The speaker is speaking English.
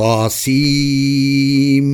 Tasim